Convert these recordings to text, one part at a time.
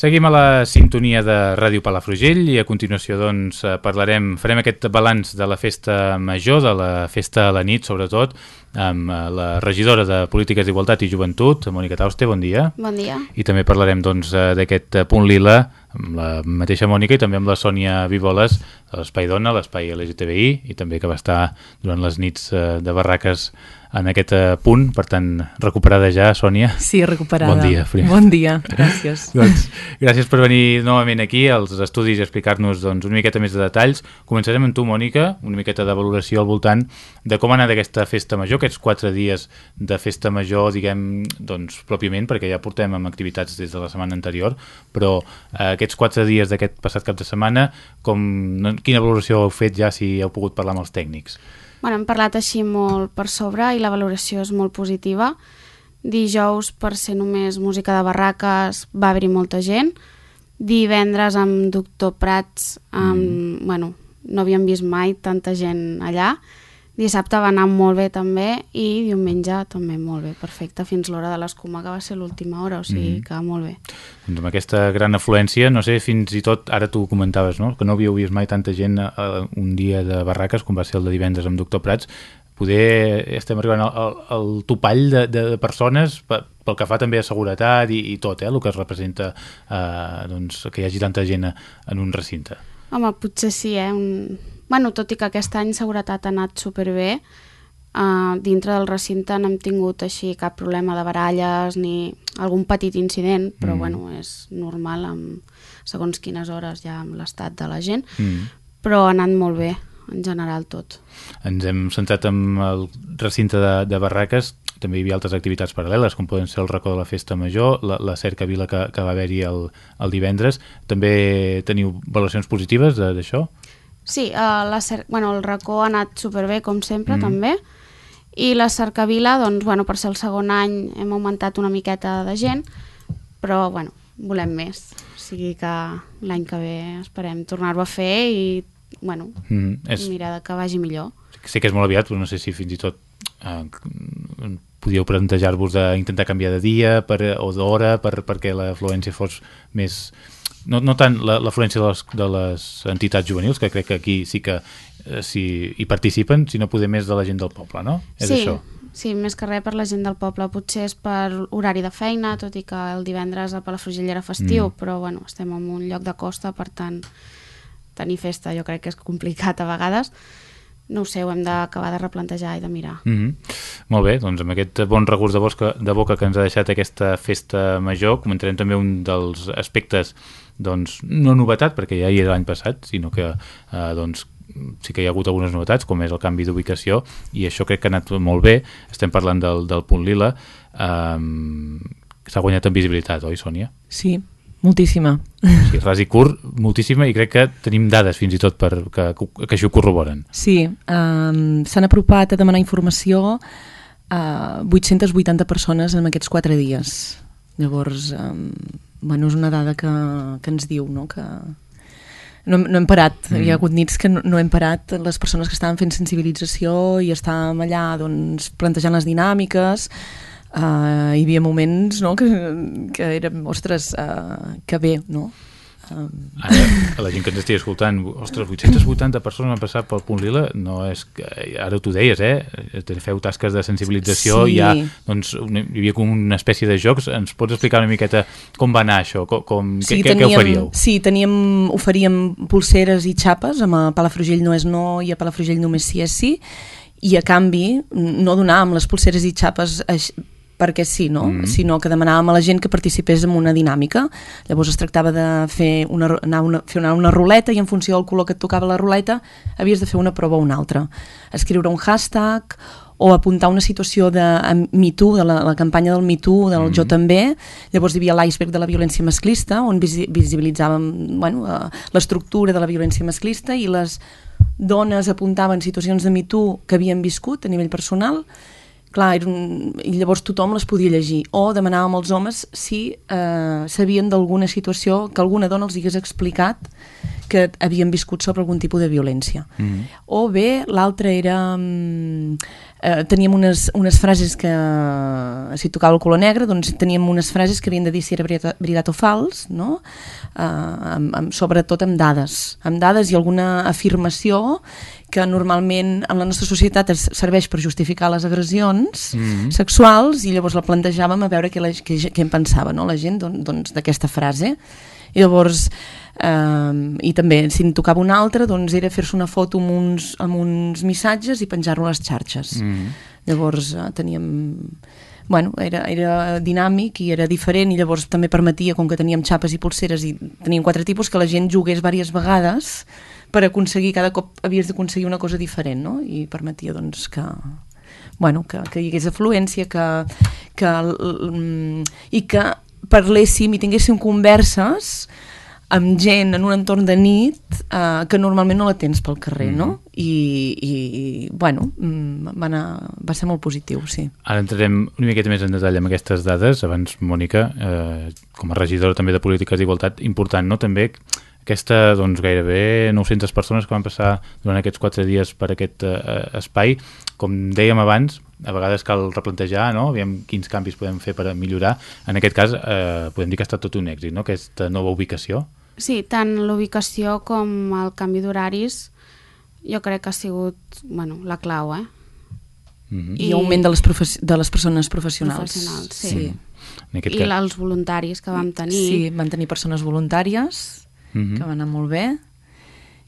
Seguim a la sintonia de Ràdio Palafrugell i a continuació doncs, eh, parlarem, farem aquest balanç de la festa major, de la festa a la nit sobretot, amb eh, la regidora de Polítiques d'Igualtat i Joventut, Mònica Tauste, bon dia. Bon dia. I també parlarem doncs, eh, d'aquest doncs, punt lila amb la mateixa Mònica i també amb la Sònia Vivoles de l'Espai Dona, l'Espai LGTBI i també que va estar durant les nits de barraques en aquest uh, punt, per tant, recuperada ja, Sònia. Sí, recuperada. Bon dia, primer. Bon dia, gràcies. doncs, gràcies per venir novament aquí als estudis i explicar-nos doncs, una miqueta més de detalls. Començarem amb tu, Mònica, una miqueta de valoració al voltant de com ha anat aquesta festa major, aquests quatre dies de festa major, diguem, doncs, pròpiament, perquè ja portem amb activitats des de la setmana anterior, però eh, aquests quatre dies d'aquest passat cap de setmana, com, quina valoració heu fet ja si heu pogut parlar amb els tècnics? Bueno, hem parlat així molt per sobre i la valoració és molt positiva. Dijous, per ser només música de barraques, va haver-hi molta gent. Divendres amb Doctor Prats, amb, mm. bueno, no havíem vist mai tanta gent allà. Dissabte va anar molt bé també i diumenge també molt bé, perfecte, fins l'hora de l'escuma, que va ser l'última hora, o sigui mm. que molt bé. Doncs amb aquesta gran afluència, no sé, fins i tot, ara tu comentaves, no?, que no havíeu vist mai tanta gent uh, un dia de barraques, com va ser el de divendres amb Doctor Prats, poder estem arribant al, al, al topall de, de persones pel que fa també a seguretat i, i tot, eh, el que es representa eh, doncs, que hi hagi tanta gent en un recinte. Home, potser sí, eh? Un bueno, tot i que aquest any seguretat ha anat superbé, uh, dintre del recinte no hem tingut així cap problema de baralles ni algun petit incident, però mm. bueno, és normal amb segons quines hores ja amb l'estat de la gent, mm. però ha anat molt bé en general tot. Ens hem centrat en el recinte de, de barraques, també hi havia altres activitats paral·leles, com poden ser el racó de la Festa Major, la, la cerca vila que, que va haver-hi el, el divendres. També teniu valoracions positives d'això? Sí, uh, la cer bueno, el racó ha anat superbé, com sempre, mm. també. I la cercavila, doncs, bueno, per ser el segon any hem augmentat una miqueta de gent, però, bueno, volem més. O sigui que l'any que ve esperem tornar-ho a fer i, bueno, mm, és... mirar que vagi millor. Sé que és molt aviat, però no sé si fins i tot eh, podíeu plantejar-vos d'intentar canviar de dia per, o d'hora per, perquè l'afluència fos més no, no tant l'afluència de, les, de les entitats juvenils, que crec que aquí sí que eh, si hi participen, sinó poder més de la gent del poble, no? És sí, això? sí, més que res per la gent del poble. Potser és per horari de feina, tot i que el divendres a Palafrugell era festiu, mm. però bueno, estem en un lloc de costa, per tant, tenir festa jo crec que és complicat a vegades no ho sé, ho hem d'acabar de replantejar i de mirar. Mm -hmm. Molt bé, doncs amb aquest bon regust de, bosca, de boca que ens ha deixat aquesta festa major, comentarem també un dels aspectes, doncs, no novetat, perquè ja hi era l'any passat, sinó que eh, doncs, sí que hi ha hagut algunes novetats, com és el canvi d'ubicació, i això crec que ha anat molt bé. Estem parlant del, del punt lila. Eh, S'ha guanyat en visibilitat, oi, Sònia? Sí, Moltíssima. Sí, ras i curt, moltíssima, i crec que tenim dades fins i tot per, que, que això ho corroboren. Sí, um, s'han apropat a demanar informació a 880 persones en aquests quatre dies. Llavors, um, bueno, és una dada que, que ens diu no? que no, no hem parat, mm. hi ha hagut nits que no, no hem parat les persones que estaven fent sensibilització i estàvem allà doncs, plantejant les dinàmiques uh, hi havia moments no, que, que érem, ostres, uh, que bé, no? Ara, a la gent que ens estigui escoltant, ostres, 880 persones han passat pel punt lila, no és que, ara tu deies, eh? Feu tasques de sensibilització, sí. hi, ha, doncs, una, hi havia com una espècie de jocs, ens pots explicar una miqueta com va anar això? Com, com, sí, què, teníem, què oferíeu? Sí, teníem, oferíem pulseres i xapes, amb a Palafrugell no és no i a Palafrugell només sí és sí, i a canvi no donàvem les pulseres i xapes perquè sí, no? Mm -hmm. sinó que demanàvem a la gent que participés en una dinàmica. Llavors es tractava de fer una, anar una, fer una, una ruleta i en funció del color que et tocava la ruleta havies de fer una prova o una altra. Escriure un hashtag o apuntar una situació de MeToo, de la, la campanya del MeToo, del mm -hmm. Jo també. Llavors hi havia l'iceberg de la violència masclista, on visibilitzàvem bueno, uh, l'estructura de la violència masclista i les dones apuntaven situacions de MeToo que havien viscut a nivell personal clar, era un... i llavors tothom les podia llegir. O demanàvem als homes si eh, sabien d'alguna situació que alguna dona els hagués explicat que havien viscut sobre algun tipus de violència. Mm -hmm. O bé, l'altre era... Mm, eh, teníem unes, unes frases que, si tocava el color negre, doncs teníem unes frases que havien de dir si era veritat, veritat o fals, no? eh, amb, amb, sobretot amb dades, amb dades i alguna afirmació que normalment en la nostra societat es serveix per justificar les agressions mm -hmm. sexuals i llavors la plantejàvem a veure què, la, què, què en pensava no? la gent doncs, d'aquesta doncs, frase i llavors eh, i també si en tocava una altra doncs era fer-se una foto amb uns, amb uns missatges i penjar-lo a les xarxes mm -hmm. llavors eh, teníem bueno, era, era dinàmic i era diferent i llavors també permetia, com que teníem xapes i pulseres i teníem quatre tipus, que la gent jugués diverses vegades per aconseguir, cada cop havies d'aconseguir una cosa diferent, no? I permetia, doncs, que, bueno, que, que hi hagués afluència, que, que, i que parléssim i tinguéssim converses amb gent en un entorn de nit eh, que normalment no la tens pel carrer, mm -hmm. no? I, i bueno, mm, va, anar, va ser molt positiu, sí. Ara entrarem una miqueta més en detall amb aquestes dades. Abans, Mònica, eh, com a regidora també de Polítiques d'Igualtat, important, no?, també aquesta, doncs, gairebé 900 persones que van passar durant aquests quatre dies per aquest eh, espai. Com dèiem abans, a vegades cal replantejar, no? Aviam quins canvis podem fer per millorar. En aquest cas, eh, podem dir que ha estat tot un èxit, no?, aquesta nova ubicació. Sí, tant l'ubicació com el canvi d'horaris jo crec que ha sigut, bueno, la clau, eh? Mm -hmm. I, I augment de les, de les persones professionals. Professionals, sí. sí. I cas... els voluntaris que vam tenir. Sí, van tenir persones voluntàries mm -hmm. que va anar molt bé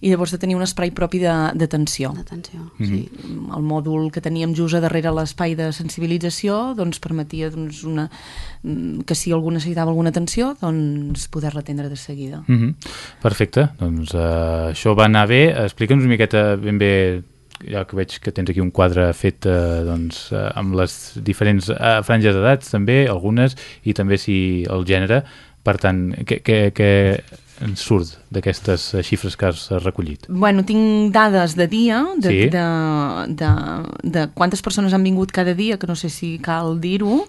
i llavors de tenir un espai propi d'atenció. D'atenció, mm -hmm. sí. El mòdul que teníem just a darrere l'espai de sensibilització doncs permetia doncs, una, mm, que si algú necessitava alguna atenció doncs poder-la atendre de seguida. Mm -hmm. Perfecte, doncs uh, això va anar bé. Explica'ns una miqueta ben bé ja que veig que tens aquí un quadre fet eh, doncs, eh, amb les diferents eh, franges d'edats també, algunes, i també si el gènere. Per tant, què, què, què en surt d'aquestes eh, xifres que has recollit? Bueno, tinc dades de dia, de, sí. de, de, de quantes persones han vingut cada dia, que no sé si cal dir-ho.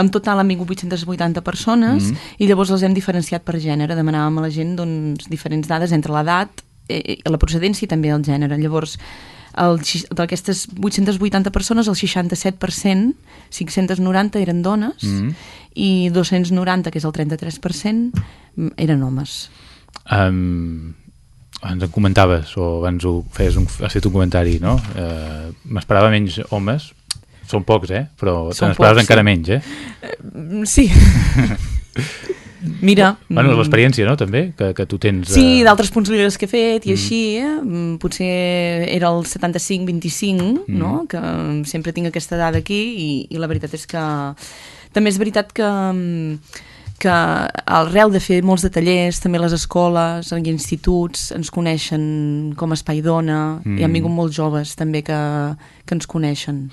En total han vingut 880 persones mm -hmm. i llavors les hem diferenciat per gènere. Demanàvem a la gent doncs, diferents dades entre l'edat, eh, la procedència i també el gènere. Llavors, d'aquestes 880 persones, el 67%, 590 eren dones mm -hmm. i 290, que és el 33%, eren homes. Um, abans en comentaves, o abans ho feies un, has fet un comentari, no? Uh, M'esperava menys homes, són pocs, eh? Però te n'esperaves encara sí. menys, eh? Uh, sí. Mira... Bueno, mm. l'experiència, no?, també, que, que tu tens... Sí, uh... d'altres punts que he fet i mm. així, eh? Mm, potser era el 75-25, mm. no?, que sempre tinc aquesta dada aquí i, i la veritat és que... També és veritat que que arrel de fer molts de tallers, també les escoles, i instituts ens coneixen com a Espai Dona, mm. i han vingut molts joves també que, que ens coneixen.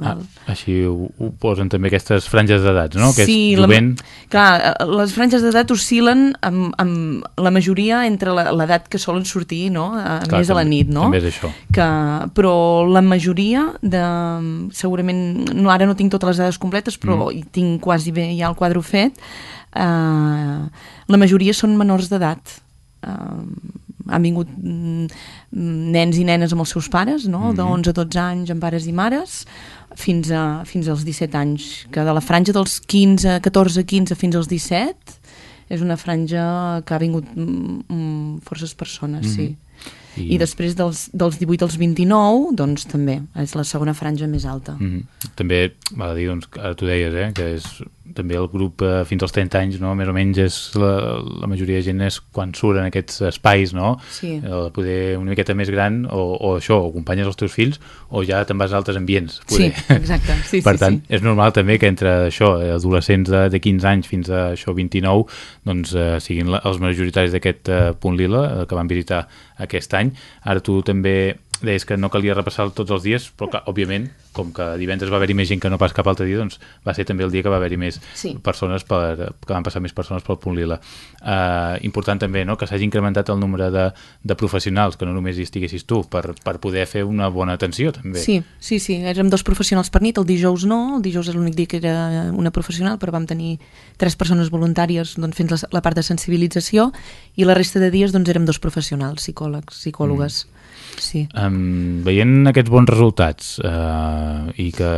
Ah, així ho, ho posen també aquestes franges d'edats, no? Que sí, jovent... la, clar, les franges d'edat oscil·len amb, amb la majoria entre l'edat que solen sortir, no? A, clar, més a la nit, no? També és això. Que, però la majoria de... Segurament, no, ara no tinc totes les dades completes, però mm. tinc quasi bé ja el quadre fet. Uh, la majoria són menors d'edat. Uh, han vingut mm, nens i nenes amb els seus pares, no? Mm -hmm. de 11 a 12 anys amb pares i mares, fins, a, fins als 17 anys, que de la franja dels 15, 14, 15 fins als 17 és una franja que ha vingut mm, mm forces persones, mm -hmm. sí. I, I després dels, dels 18 als 29, doncs també, és la segona franja més alta. Mm -hmm. També, val a dir, doncs, tu deies, eh, que és també el grup eh, fins als 30 anys, no? més o menys és la, la majoria de gent és quan surten aquests espais, no? Sí. El poder una miqueta més gran o, o això, o acompanyes els teus fills o ja te'n vas a altres ambients. Poder. Sí, exacte. Sí, per sí, tant, sí. és normal també que entre això, adolescents de, de 15 anys fins a això 29, doncs eh, siguin la, els majoritaris d'aquest eh, punt lila eh, que van visitar aquest any. Ara tu també deies que no calia repassar tots els dies, però que, òbviament, com que divendres va haver-hi més gent que no pas cap altre dia, doncs va ser també el dia que va haver-hi més Sí. persones per, que van passar més persones pel punt lila. Uh, important també no? que s'hagi incrementat el nombre de, de professionals, que no només hi estiguessis tu, per, per poder fer una bona atenció també. Sí, sí, sí, érem dos professionals per nit, el dijous no, el dijous és l'únic dia que era una professional, però vam tenir tres persones voluntàries doncs, fent la, la part de sensibilització i la resta de dies doncs, érem dos professionals, psicòlegs, psicòlogues. Mm. Sí. Um, veient aquests bons resultats uh, i que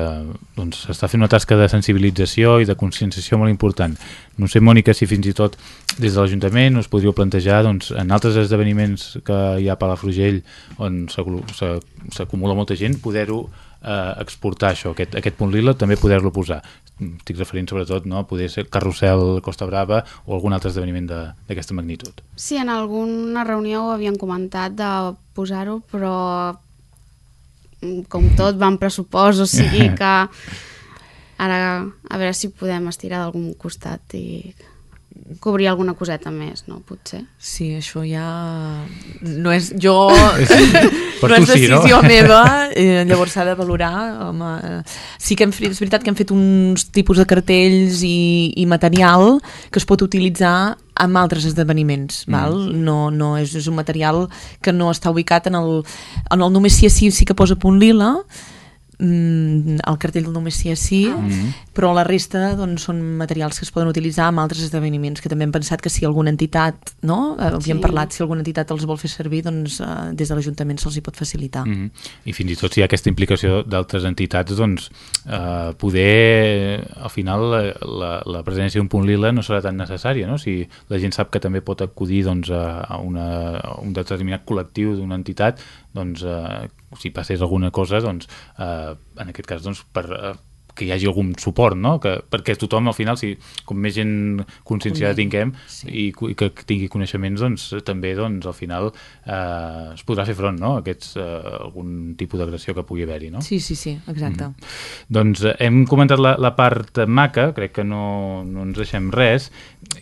doncs, s'està fent una tasca de sensibilització i de conscienciació molt important, no sé, Mònica, si fins i tot des de l'Ajuntament us podríeu plantejar doncs, en altres esdeveniments que hi ha a Palafrugell on s'acumula molta gent, poder-ho eh, exportar això, aquest, aquest punt lila, també poder-lo posar. Estic referint sobretot no, a poder ser carrusel Costa Brava o algun altre esdeveniment de- d'aquesta magnitud. Sí, en alguna reunió ho havien comentat de posar-ho, però mm, com tot va en pressupost, o sigui que ara a veure si podem estirar d'algun costat i cobrir alguna coseta més, no? Potser. Sí, això ja no és jo Per no és sí, no? decisió meva eh, llavors s'ha de valorar home, sí que hem fet, és veritat que hem fet uns tipus de cartells i, i material que es pot utilitzar amb altres esdeveniments, val? No, no és, és un material que no està ubicat en el, en el només sí és sí, sí que posa punt lila mm, el cartell del només sí és sí però la resta doncs, són materials que es poden utilitzar amb altres esdeveniments que també hem pensat que si alguna entitat no? Eh, havíem Sí. parlat, si alguna entitat els vol fer servir doncs eh, des de l'Ajuntament se'ls hi pot facilitar Mm -hmm. I fins i tot si hi ha aquesta implicació d'altres entitats, doncs eh, poder, al final, la, la, la presència d'un punt lila no serà tan necessària, no? Si la gent sap que també pot acudir doncs, a, a, una, a un determinat col·lectiu d'una entitat, doncs eh, si passés alguna cosa, doncs eh, en aquest cas, doncs, per... Eh, que hi hagi algun suport, no? Que, perquè tothom, al final, si com més gent conscienciada tinguem Sí. i, i que tingui coneixements, doncs també, doncs, al final eh, es podrà fer front, no? A aquests, eh, algun tipus d'agressió que pugui haver-hi, no? Sí, sí, sí, exacte. Doncs eh, hem comentat la, la part maca, crec que no, no ens deixem res,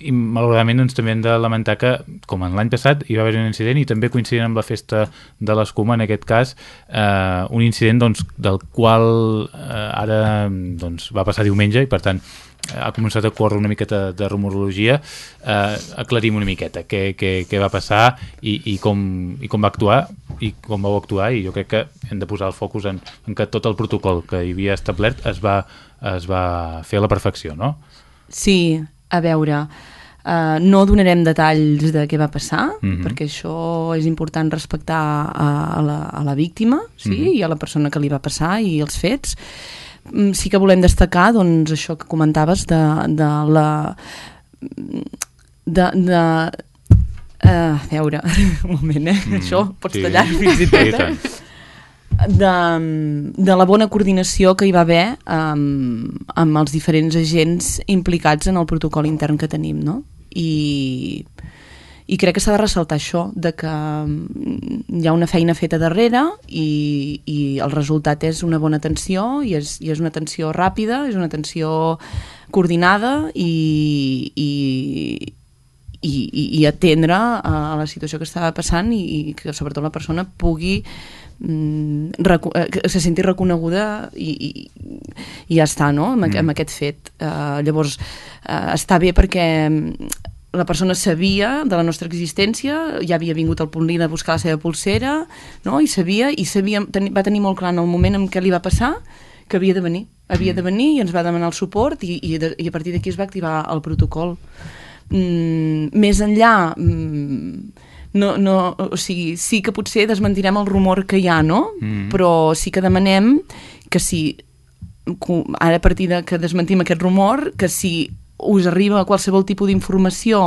i malauradament doncs, també hem de lamentar que, com en l'any passat, hi va haver un incident i també coincidint amb la festa de l'Escuma, en aquest cas, eh, un incident doncs, del qual eh, ara doncs, va passar diumenge i per tant ha començat a córrer una miqueta de rumorologia eh, aclarim una miqueta què, què, què va passar i, i, com, i com va actuar i com vau actuar i jo crec que hem de posar el focus en, en que tot el protocol que hi havia establert es va, es va fer a la perfecció, no? Sí, a veure, uh, no donarem detalls de què va passar, Mhm. perquè això és important respectar a, a, la, a la víctima sí? i a la persona que li va passar i els fets. Mm, Sí que volem destacar doncs, això que comentaves de, de la... de, de Uh, a veure, un moment, eh? Mm, això pots sí. tallar fins i tot, de, de la bona coordinació que hi va haver amb, amb els diferents agents implicats en el protocol intern que tenim, no? I, i crec que s'ha de ressaltar això, de que mm, hi ha una feina feta darrere i, i el resultat és una bona atenció i és, i és una atenció ràpida, és una atenció coordinada i, i, i, i, i atendre a, la situació que estava passant i, i que sobretot la persona pugui mm, eh, que se senti reconeguda i, i, i ja està, no?, amb, mm. amb aquest fet. Uh, llavors, uh, està bé perquè mm, la persona sabia de la nostra existència, ja havia vingut al punt a buscar la seva pulsera, no?, i sabia, i sabia, ten, va tenir molt clar en el moment en què li va passar que havia de venir. Havia de venir i ens va demanar el suport i, i, de, i a partir d'aquí es va activar el protocol mm, més enllà mm, no, no, o sigui, sí que potser desmentirem el rumor que hi ha, no? Mm. Però sí que demanem que si ara a partir de que desmentim aquest rumor, que si us arriba qualsevol tipus d'informació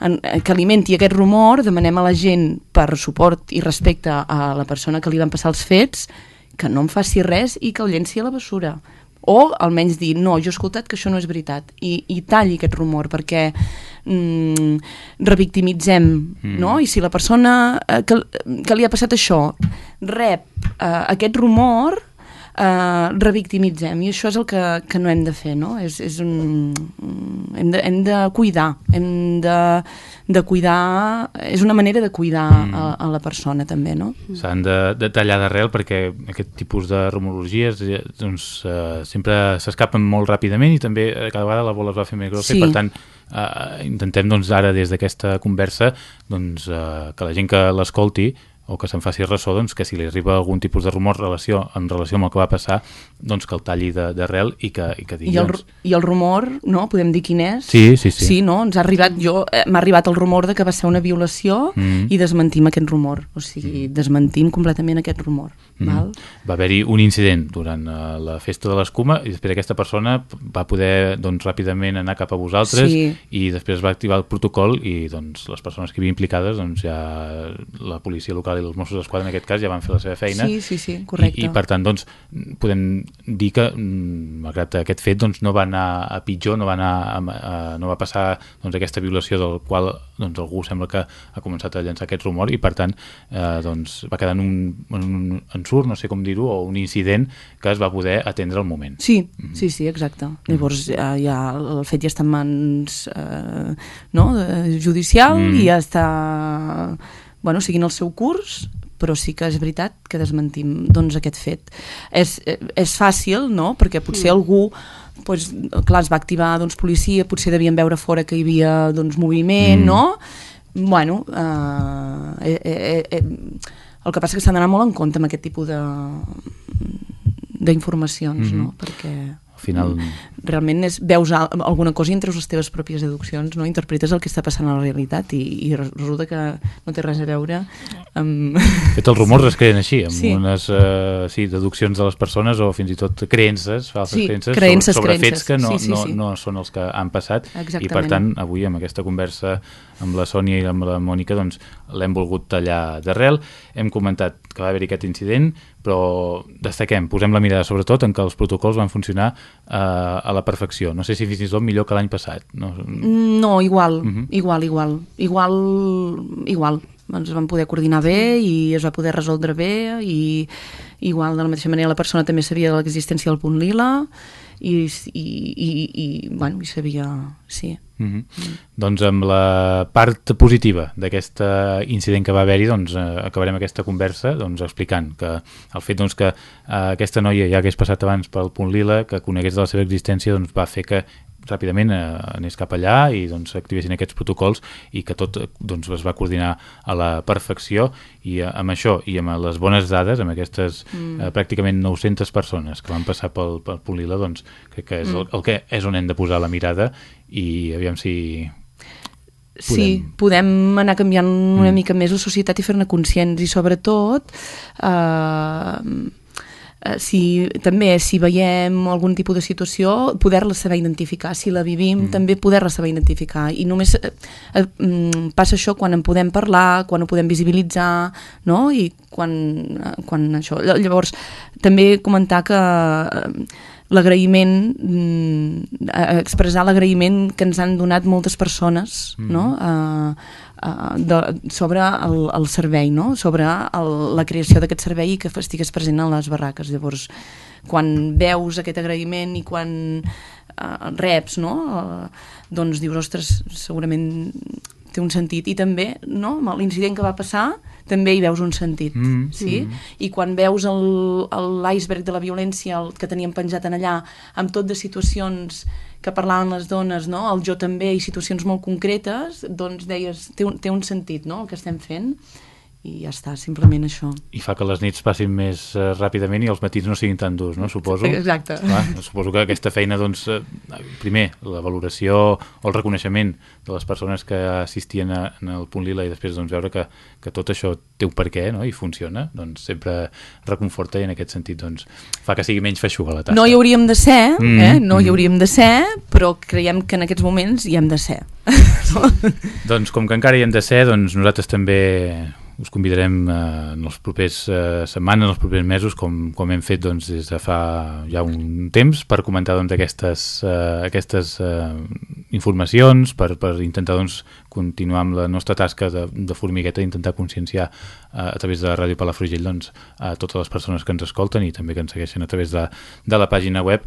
eh, que alimenti aquest rumor, demanem a la gent per suport i respecte a la persona que li van passar els fets que no em faci res i que el llenci a la bessura o almenys dir, no, jo he escoltat que això no és veritat i, i talli aquest rumor perquè mm, revictimitzem mm. no? i si la persona eh, que, que li ha passat això rep eh, aquest rumor eh, revictimitzem i això és el que, que no hem de fer no? és, és un, hem, de, hem de cuidar hem de, de cuidar és una manera de cuidar mm. a, a la persona també no? s'han de, de tallar d'arrel perquè aquest tipus de rumorologies eh, doncs, eh, sempre s'escapen molt ràpidament i també eh, cada vegada la bola es va fer més grossa sí. i per tant eh, intentem doncs, ara des d'aquesta conversa doncs, eh, que la gent que l'escolti o que se'n faci ressò doncs, que si li arriba algun tipus de rumor relació, en relació amb el que va passar, doncs que el talli d'arrel i, que, i que digui... I el, doncs... I el rumor, no? Podem dir quin és? Sí, sí, sí. Sí, no? Ens ha arribat, jo, eh, m'ha arribat el rumor de que va ser una violació mm. i desmentim aquest rumor. O sigui, mm. desmentim completament aquest rumor. Mm. Val? Va haver-hi un incident durant uh, la festa de l'escuma i després aquesta persona va poder doncs, ràpidament anar cap a vosaltres sí. i després va activar el protocol i doncs, les persones que hi havia implicades doncs, ja la policia local i els Mossos d'Esquadra en aquest cas ja van fer la seva feina sí, sí, sí, correcte. I, i per tant doncs, podem dir que mm, malgrat aquest fet doncs, no va anar a pitjor no va, anar a, a, no va passar doncs, aquesta violació del qual doncs, algú sembla que ha començat a llançar aquest rumor i per tant eh, doncs, va quedar en un, en un ensurt, no sé com dir-ho o un incident que es va poder atendre al moment Sí, mm -hmm. sí, sí, exacte mm -hmm. llavors ja, ja el fet ja està en mans eh, no, judicial mm -hmm. i ja està bueno, seguint el seu curs, però sí que és veritat que desmentim doncs, aquest fet. És, és fàcil, no?, perquè potser mm. algú doncs, clar, es va activar doncs, policia, potser devien veure fora que hi havia doncs, moviment, mm. no? Bueno, eh, eh, eh, eh, el que passa que s'han d'anar molt en compte amb aquest tipus de d'informacions, mm -hmm. no? Perquè final... Realment és, veus alguna cosa i entre les teves pròpies deduccions, no? interpretes el que està passant a la realitat i, i resulta que no té res a veure amb... Fet, els rumors es creen així, amb sí. unes uh, sí, deduccions de les persones o fins i tot creences, falses sí, creences, creences sobre, sobre creences. fets que no, sí, sí, sí. no, no són els que han passat Exactament. i per tant avui amb aquesta conversa amb la Sònia i amb la Mònica doncs l'hem volgut tallar d'arrel. Hem comentat que va haver-hi aquest incident, però destaquem, posem la mirada sobretot en que els protocols van funcionar eh, a la perfecció. No sé si fins i tot millor que l'any passat. No, no igual, uh mhm. -huh. igual, igual, igual, igual. Ens vam poder coordinar bé i es va poder resoldre bé i igual de la mateixa manera la persona també sabia de l'existència del punt lila i, i, i, i, bueno, i sabia... Sí. Mm -hmm. mm. Doncs amb la part positiva d'aquest incident que va haver-hi doncs, eh, acabarem aquesta conversa doncs, explicant que el fet doncs, que eh, aquesta noia ja hagués passat abans pel punt lila, que conegués de la seva existència doncs, va fer que ràpidament eh, anés cap allà i doncs activessin aquests protocols i que tot doncs, es va coordinar a la perfecció i eh, amb això i amb les bones dades, amb aquestes mm. eh, pràcticament 900 persones que van passar pel, pel Polila, doncs crec que és mm. el, el que és on hem de posar la mirada i aviam si Podem... Sí, podem anar canviant una mm. mica més la societat i fer-ne conscients i sobretot eh, eh, si, també si veiem algun tipus de situació, poder-la saber identificar. Si la vivim, mm. també poder-la saber identificar. I només eh, eh, mm, passa això quan en podem parlar, quan ho podem visibilitzar, no? I quan, eh, quan això... Llavors, també comentar que... Eh, l'agraïment, mm, expressar l'agraïment que ens han donat moltes persones mm. no? Uh, uh, de, sobre el, el servei, no? sobre el, la creació d'aquest servei i que estigués present a les barraques. Llavors, quan veus aquest agraïment i quan uh, reps, no? Uh, doncs dius, ostres, segurament té un sentit. I també, no? l'incident que va passar, també hi veus un sentit, mm, sí? Mm. I quan veus l'iceberg de la violència el que teníem penjat en allà, amb tot de situacions que parlaven les dones, no? el jo també, i situacions molt concretes, doncs deies, té un, té un sentit no? el que estem fent i ja està, simplement això. I fa que les nits passin més uh, ràpidament i els matins no siguin tan durs, no? Suposo. Exacte. Clar, suposo que aquesta feina, doncs, uh, primer, la valoració o el reconeixement de les persones que assistien a, en el punt lila i després doncs, veure que, que tot això té un perquè no? i funciona, doncs sempre reconforta i en aquest sentit doncs, fa que sigui menys feixuga la tasca. No hi hauríem de ser, mm, eh? no mm. hi hauríem de ser, però creiem que en aquests moments hi hem de ser. Sí. doncs com que encara hi hem de ser, doncs nosaltres també us convidarem eh, en les propers eh, setmanes, en els propers mesos, com, com hem fet doncs, des de fa ja un temps, per comentar doncs, aquestes, eh, aquestes eh, informacions, per, per intentar doncs, continuar amb la nostra tasca de, de formigueta d'intentar conscienciar uh, a través de Ràdio Palafrugell doncs, a totes les persones que ens escolten i també que ens segueixen a través de, de la pàgina web.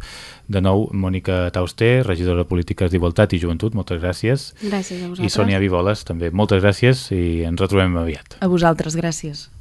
De nou, Mònica Tauster, regidora de Polítiques d'Igualtat i Joventut, moltes gràcies. Gràcies a vosaltres. I Sònia Vivoles, també, moltes gràcies i ens retrobem aviat. A vosaltres, gràcies.